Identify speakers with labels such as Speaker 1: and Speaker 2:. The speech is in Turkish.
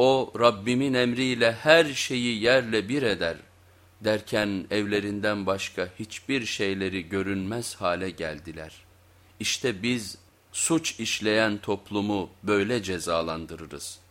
Speaker 1: O Rabbimin emriyle her şeyi yerle bir eder derken evlerinden başka hiçbir şeyleri görünmez hale geldiler. İşte biz suç işleyen toplumu böyle cezalandırırız.''